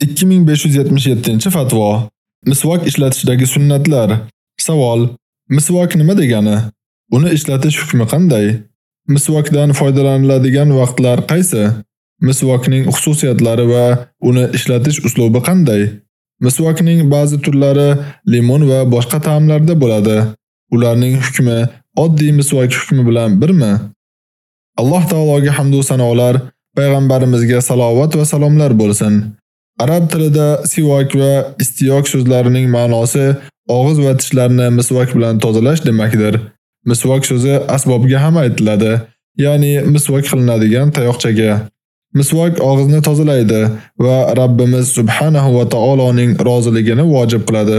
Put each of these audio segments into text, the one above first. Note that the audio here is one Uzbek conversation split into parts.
2577-fatvo. Misvok ishlatishdagi sunnatlar. Savol: Misvok nima degani? Uni ishlatish hukmi qanday? Misvokdan foydalaniladigan vaqtlar qaysi? Misvokning xususiyatlari va uni ishlatish uslubi qanday? Misvokning ba'zi turlari limon va boshqa ta'mlarda bo'ladi. Ularning hukmi oddiy misvok hukmi bilan birmi? Alloh taologa hamd va sanolar, payg'ambarimizga salovat va salomlar bo'lsin. Arab tilida siwak va istiyok so'zlarining ma'nosi og'iz va tishlarni misvak bilan tozalash demakdir. Misvak so'zi asbobga ham aytiladi, ya'ni misvak qilinadigan tayoqchaga. Misvak og'izni tozalaydi va Rabbimiz subhanahu va taoloning roziligini vojib qiladi.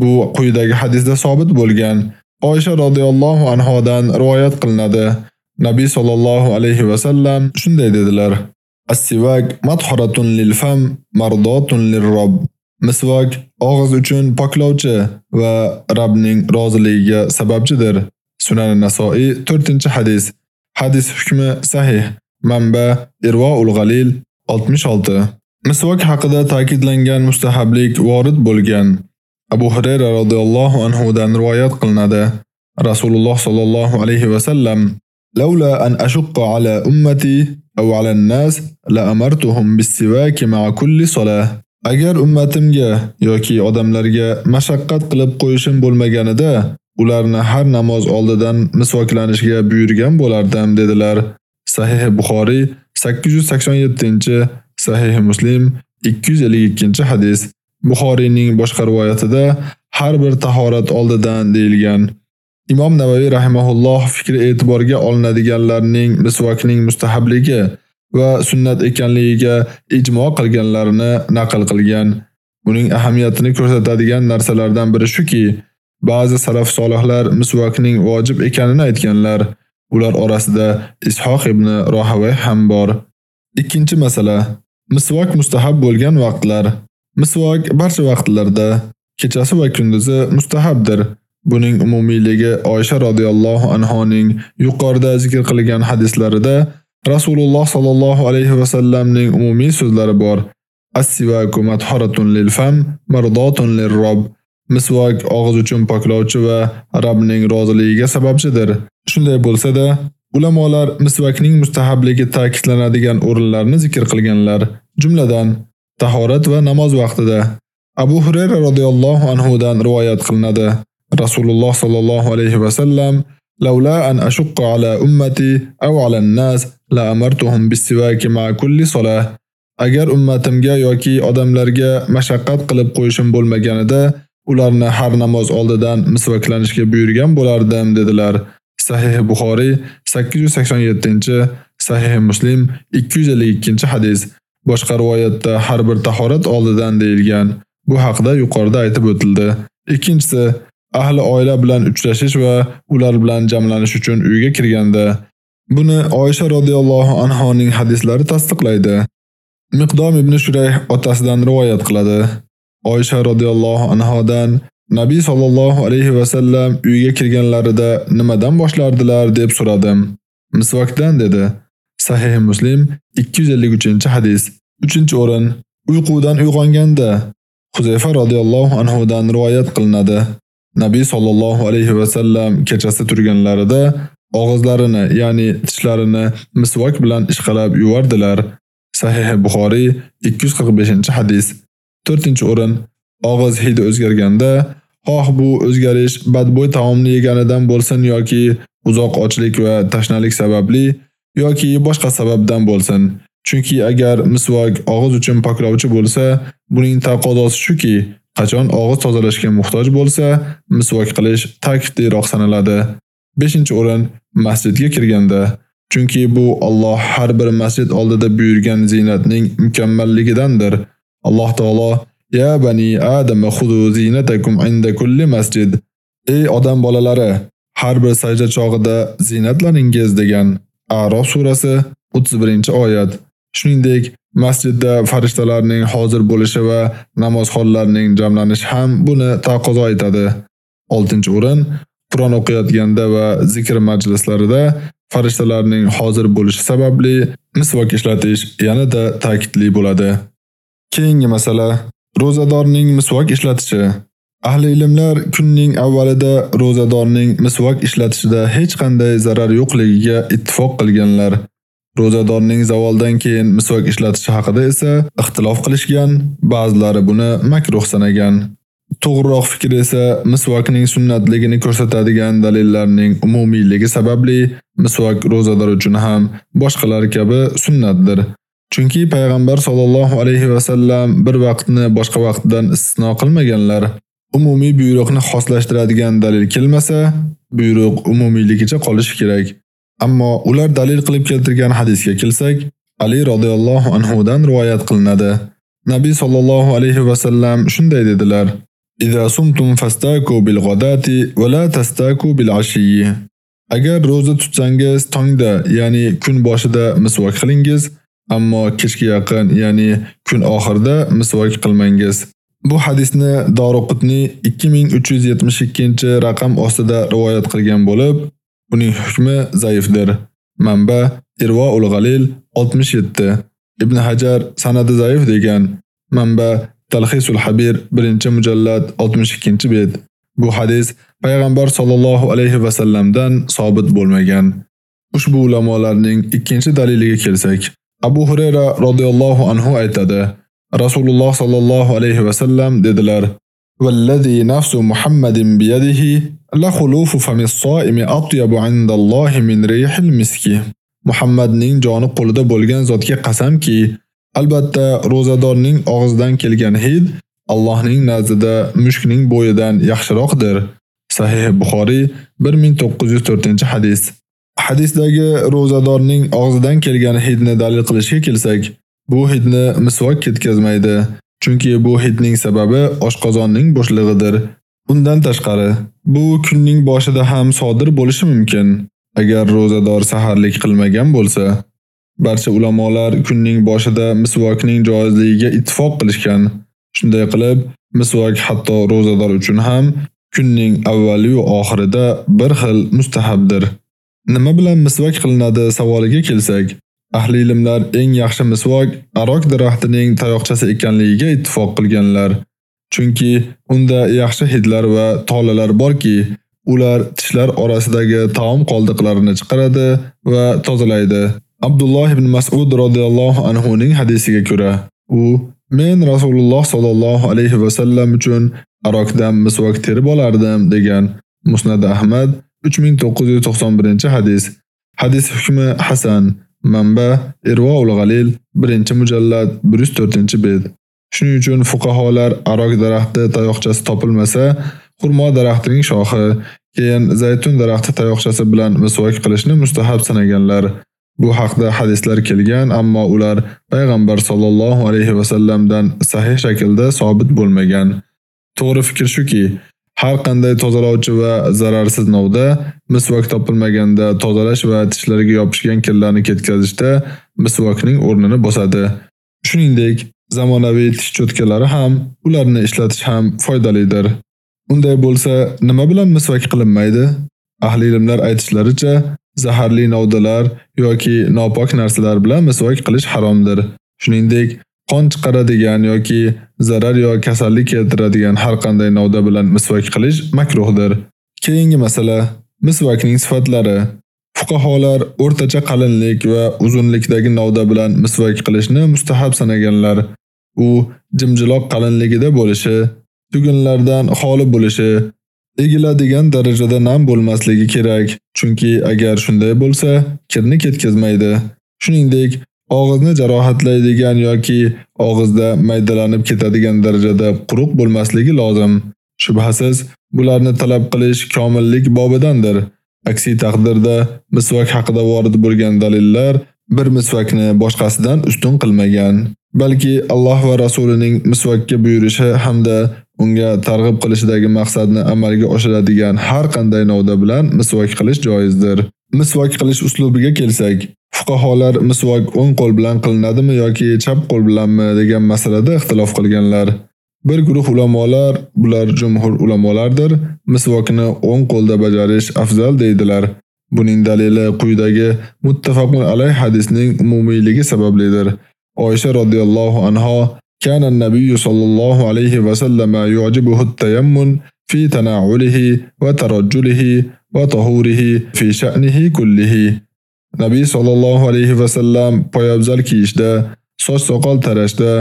Bu quyidagi hadisda sobit bo'lgan. Oysha radhiyallohu anhodan rivoyat qilinadi. Nabiy sallallohu alayhi va sallam shunday dedilar: As-sivak matharatun lil fam, mardotun lir-robb. Misvak og'iz uchun poklovchi va Rabbning roziligiga sababchidir. Sunan Nasoiy 4-hadis. Hadis hukmi sahih. Manba Irvoul Ghalil 66. Misvak haqida ta'kidlangan mustahablik vorid bo'lgan. Abu Hurayra radhiyallohu anhu dan rivoyat qilinadi. Rasululloh sallallohu alayhi va sallam: "Laula an ashqa ala ummati aw على الناس لأمرتهم بالسواك مع كل صلاة. Agar ummatimga yoki odamlarga mashaqqat qilib qo'yishim bo'lmaganida, ularni har namoz oldidan misvoklanishga buyurgan bo'lardim dedilar. Sahih Buxoriy 887, Sahih Muslim 252-hadis. Buxoriyning boshqa rivoyatida har bir tahorat oldidan deyilgan. Imom Navoiy rahimahulloh fikri e'tiborga olinadiganlarning misvakning mustahabligi va sunnat ekanligiga ijmo qilganlarini naql qilgan. Uning ahamiyatini ko'rsatadigan narsalardan biri shuki, ba'zi salaf solihlar misvakning vojib ekanini aytganlar. Ular orasida Ishoq ibn Rohavay ham bor. Ikkinchi masala: Misvak mustahab bo'lgan vaqtlar. Misvak barcha vaqtlarda, kechasi va kunduzi mustahabdir. Buning umumiyligi Oysha radhiyallohu anhoning yuqorida zikr qilingan hadislarida Rasululloh sallallohu alayhi va sallamning umumiy so'zlari bor. As-sivaku matharatun lil fam, mardatun lir rob. Misvak og'iz uchun poklovchi va Rabbning roziligiga sababchidir. Shunday bo'lsa-da, ulamolar misvakning mustahabligi ta'kidlanadigan o'rinlarni zikr qilganlar. Jumladan, tahorat va namoz vaqtida. Abu Hurayra radhiyallohu anhu dan rivoyat qilinadi. Rasululloh sallallohu alayhi va sallam Laula an ashqa ala ummati aw ala an-nas la amartuhum bis-siwaki. Agar ummatimga yoki odamlarga mashaqqat qilib qo'yishim bo'lmaganida, ularni har namoz oldidan misvaklanishga buyurgan bo'lardim dedilar. Sahih Buxoriy 887, Sahih Muslim 252-hadis. Boshqa rivoyatda har bir tahorat oldidan deyilgan. Bu haqda yuqorida aytib o'tildi. Ikkinchisi, ahli oila bilan uchrashish va ular bilan jamlanish uchun uyga kirganda. Buni Oysha radhiyallohu anhoning hadislari tasdiqlaydi. Miqdom ibn Shurayh otasidan rivoyat qiladi. Oysha radhiyallohu anhodan Nabiy sallallohu alayhi va sallam uyga kirganlarida nimadan boshlardilar deb so'radim. Misvakdan dedi. Sahih Muslim 253-hadis. 3-o'rin. Uyqudan uyg'onganda Huzayfa radhiyallohu anhu dan rivoyat qilinadi. Nabiy sallallohu alayhi va sallam kechasi turganlarida og'izlarini, ya'ni tishlarini misvak bilan ishqalab yuvardilar. Sahih Buxoriy 245-hadis. 4-o'rin. Og'iz hidi o'zgarganda, xoh bu o'zgarish badbo'y taomni yeganidan bo'lsin yoki uzoq ochlik va tashnalik sababli yoki boshqa sababdan bo'lsin. Chunki agar misvak og'iz uchun poklovchi bo'lsa, buning taqozosi shuki, qachon og'iz tozalashga muhtoj bo'lsa, misvok qilish ta'kidliroq sanaladi. 5-o'rin masjidga kirganda Chunki bu Alloh har bir masjid oldida buyurgan zinatning mukammalligidandir. Alloh taolo Ya bani Adam xudu zinatakum inda kulli masjid. Ey odam bolalari, har bir sajda chog'ida zinatlaringiz degan A'rof surasi 31-oyat. Shuningdek, masjidda farishtalarning hozir bo'lishi va namozxonlarning jamlanishi ham buni taqozo etadi. 6-o'rin Qur'on o'qiyotganda va zikr majlislarida farishtalarning hozir bo'lishi sababli misvak ishlatish yanada ta'kidli bo'ladi. Keyingi masala ro'zadorning misvak ishlatishi. Ahli ilmlar kunning avvalida ro'zadorning misvak ishlatishida hech qanday zarar yo'qligiga ittifoq qilganlar. Ro'zadorning zavoldan keyin misvak ishlatishi haqida esa ixtilof qilishgan, ba'zilari buni makruh sanagan. To'g'riroq fikr esa misvakning sunnatligini ko'rsatadigan dalillarning umumiyligi sababli misvak ro'zador uchun ham boshqalar kabi sunnatdir. Chunki payg'ambar sollallohu alayhi va sallam bir vaqtni boshqa vaqtdan istisno qilmaganlar. Umumiy buyruqni xoslashtiradigan dalil kelmasa, buyruq umumiyligicha qolishi kerak. Ammo ular dalil qilib keltirgan hadisga kelsak, Ali radhiyallohu anhu dan rivoyat qilinadi. Nabiy sallallohu alayhi va sallam shunday dedilar: "Idza sumtum fastaku bil ghadati va la tastaku bil ashiyyi." Agar roza tutsangiz tongda, ya'ni kun boshida misvak qilingiz, ammo kechga yaqin, ya'ni kun oxirida misvak qilmangiz. Bu hadisni Daruqutni 2372-raqam ostida rivoyat qilgan bo'lib, uning hukmi zaifdir. Manba Irvo ul Ghalil 67. Ibn Hajar sanadi zaif degan. Manba Talhisul Habir 1-mujallad 62-bet. Bu hadis payg'ambar sollallohu alayhi va sallamdan sobit bo'lmagan. Ushbu ulamolarning ikkinchi daliliga kelsak, Abu Hurayra radhiyallohu anhu aytadi: Rasululloh sallallohu alayhi va sallam dedilar: "Vallazi nafsu Muhammadin biyadihi la فم الصائم soimi عند الله من ريح المسك Muhammadning joni qo'lida bo'lgan zotga qasamki, albatta rozadorning og'zidan kelgan hid Allohning nazdida mushkning bo'yidan yaxshiroqdir. Sahih Buxoriy 1904-hadis. Hadisdagi rozadorning og'zidan kelgan hidni dalil qilishga kelsak, bu hidni misvok ketkazmaydi, chunki bu hidning sababi oshqozonning bo'shlig'idir. Undan tashqari, bu kunning boshida ham sodir bo'lishi mumkin. Agar rozador saharlik qilmagan bo'lsa, barcha ulamolar kunning boshida misvokning joizligiga ittifoq qilishgan. Shunday qilib, misvok hatto rozador uchun ham kunning avvali va oxirida bir xil mustahabdir. Nima bilan misvak qilinadi savoliga kelsak, ahli ilmlar eng yaxshi misvak arok daraxtining tayoqchasi ekanligiga ittifoq qilganlar. Chunki unda yaxshi hidlar va tolalar borki, ular tishlar orasidagi taom qoldiqlarini chiqaradi va tozalaydi. Abdulloh ibn Mas'ud radhiyallohu anhu ning hadisiga ko'ra, u men Rasululloh sallallohu alayhi va sallam uchun arokdan misvak terib olardim degan. Musnad Ahmad 3991-hadis. Hadis hukmi hasan. Manba Irvoul Ghalil 1-mujallad 104-bet. Shuning uchun fuqaholar arok daraxti tayoqchasi topilmasa, xurmo daraxtining shoxi, keyin zaytun daraxti tayoqchasi bilan misvak qilishni mustahab sanaganlar. Bu haqda hadislar kelgan, ammo ular payg'ambar sollallohu alayhi va sallamdan sahih shaklda sabit bo'lmagan. To'g'ri fikr shuki, har qanday tozalovchi va zararsiz novda misvak topilmaganda tozalash va tishlarga yopishgan kirlarni ketkazishda misvakning o'rnini bosadi. Shuningdek, zamonaviy tish cho'tkalari ham ularni ishlatish ham foydalidir. Unday bo'lsa, nima bilan misvak qilinmaydi? Ahli ilmlar aytishlaricha, zaharli novdalar yoki nopok narsalar bilan misvak qilish haromdir. Shuningdek, qon chiqaradigan yoki zarar yoki kasallik keltiradigan har qanday novda bilan misvak qilish makruhdir. Keyingi masala misvakning sifatlari. Fuqaholar o'rtacha qalinlik va uzunlikdagi novda bilan misvak qilishni mustahab sanaganlar. U jimjiloq qalinligida bo'lishi, tugunlardan xoli bo'lishi, egiladigan darajada nam bo'lmasligi kerak, chunki agar shunday bo'lsa, kirni ketkazmaydi. Shuningdek, og'izni jarohatlaydigan yoki og'izda maydalanib ketadigan darajada quruq bo'lmasligi lozim. Shubhasiz, bularni talab qilish komillik bobidandir. Aksi taqdirda misvak haqida vorid bo'lgan dalillar bir misvakni boshqasidan ustun qilmagan, balki Alloh va rasulining misvakka buyurishi hamda unga targ'ib qilishidagi maqsadni amalga oshiradigan har qanday novda bilan misvak qilish joizdir. Misvak qilish uslubiga kelsak, fuqaholar misvak o'ng qo'l bilan qilinadimi yoki chap qo'l bilanmi degan masalada ixtilof qilganlar. Bir guruh ulamolar, bular jumhur ulamolardir, misvokni o'ng qo'lda bajarish afzal deydilar. Buning dalili quyidagi muttafaqun alayh hadisning umumiyligi sabablidir. Oysha radhiyallohu anha كان النبي صلى الله عليه وسلم يعجبه التيمن في تناوله وترجله وطهوره في شأنه كله Nabiy sallallohu alayhi va sallam poyabzal kiyishda, soch soqol tarashda,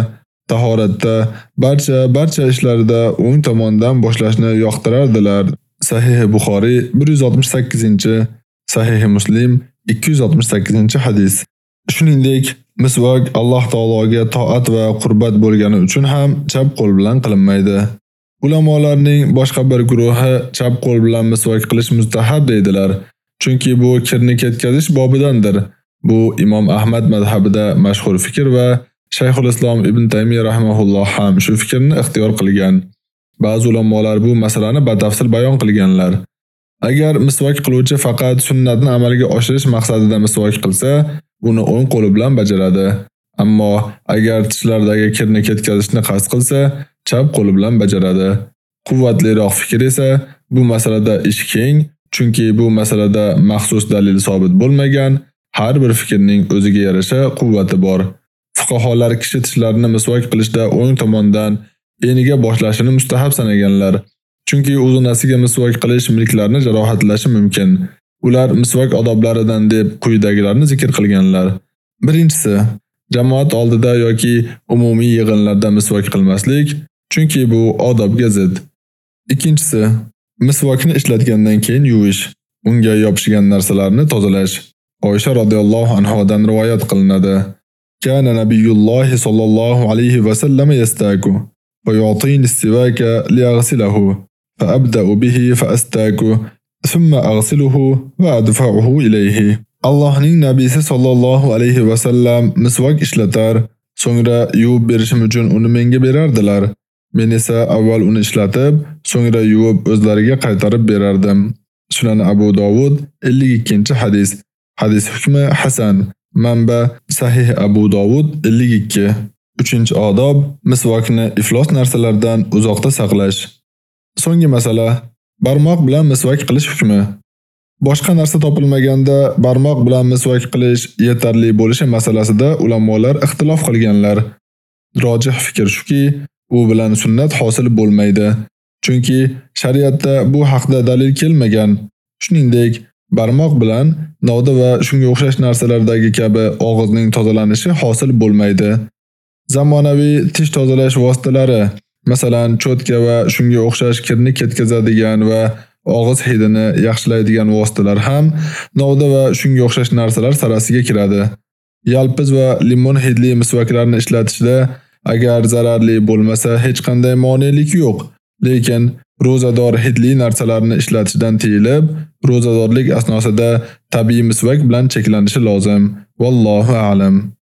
tahoratda, barcha barcha ishlarda o'ng tomondan boshlashni yoqtirardilar. Sahih Buxoriy 168-chi, Sahih Muslim 268-chi hadis. Shuningdek, misvak Alloh taologa toat va qurbat bo'lgani uchun ham chap qo'l bilan qilinmaydi. Ulamolarning boshqa bir guruhi chap qo'l bilan misvak qilish mustahab deydilar. Chunki bu kirni ketkazish bobidandir. Bu Imom Ahmad mazhabida mashhur fikr va Shayxul Islom Ibn Taymiy rahimahulloh ham shu fikrni ixtiyor qilgan. Ba'zi ulamolar bu masalani batafsil bayon qilganlar. Agar misvak qiluvchi faqat sunnatni amalga oshirish maqsadida misvak qilsa, uni o'ng qo'li bilan bajaradi. Ammo agar tishlardagi kirni ketkazishni qasd qilsa, chap qo'li bilan bajaradi. Quvvatliroq fikr esa bu masalada ish keng Chunki bu masalada maxsus dalil sobit bo'lmagan, har bir fikrning o'ziga yarasha quvvati bor. Fuqaholar kishi tishlarini misvak qilishda o'ng tomondan eniga boshlashini mustahab sanaganlar. Chunki uzunasiga misvak qilish milklarni jarohatlashi mumkin. Ular misvak odoblaridan deb quyidagilarni zikr qilganlar. Birinchisi, jamoat oldida yoki umumiy yig'inlarda misvak qilmaslik, chunki bu odobga zid. Ikkinchisi, Misvokni ishlatgandan keyin yuvish, unga yopishgan narsalarni tozalash. Oysha radhiyallohu anhodan rivoyat qilinadi. Kana nabiyulloh sallallohu alayhi va sallam yastaku va yu'tini istivaka liyaghsilahu fa abda'u bihi fa astaku thumma aghsiluhu va adfa'uhu ilayhi. Allohning nabiysi sallallohu alayhi va sallam misvok ishlatar, so'ngra yuvib berishim uchun uni menga berardilar. Men esa avval uni ishlatib, so'ngra yuvib o'zlariga qaytarib berardim. Sunan Abu Dovud 52-hadis. Hadis hukmi hasan. Manba Sahih Abu Dovud 52. 3-odob misvokni iflos narsalardan uzoqda saqlash. So'nggi masala barmoq bilan misvok qilish hukmi. Boshqa narsa topilmaganda barmoq bilan misvok qilish yetarli bo'lishi masalasida ulamolar ixtilof qilganlar. Rojih fikr shuki, u bilan sunnat hosil bo'lmaydi. Chunki shariatda bu haqda dalil kelmagan. Shuningdek, barmoq bilan novda va shunga o'xshash narsalardagi kabi og'izning tozalanishi hosil bo'lmaydi. Zamonaviy tish tozalash vositalari, masalan, cho'tka va shunga o'xshash kirni ketkazadigan va og'iz hidini yaxshilaydigan vositalar ham novda va shunga o'xshash narsalar sarasiga kiradi. Yalpiz va limon hidli misvaklarni ishlatishda Agar zararli bo'lmasa hech qanday monelik yo'q. Lekin rozador hidli narsalarni ishlatishdan tiyilib, rozadorlik asnosida tabiiy misvak bilan cheklanishi lozim. Vallohu a'lam.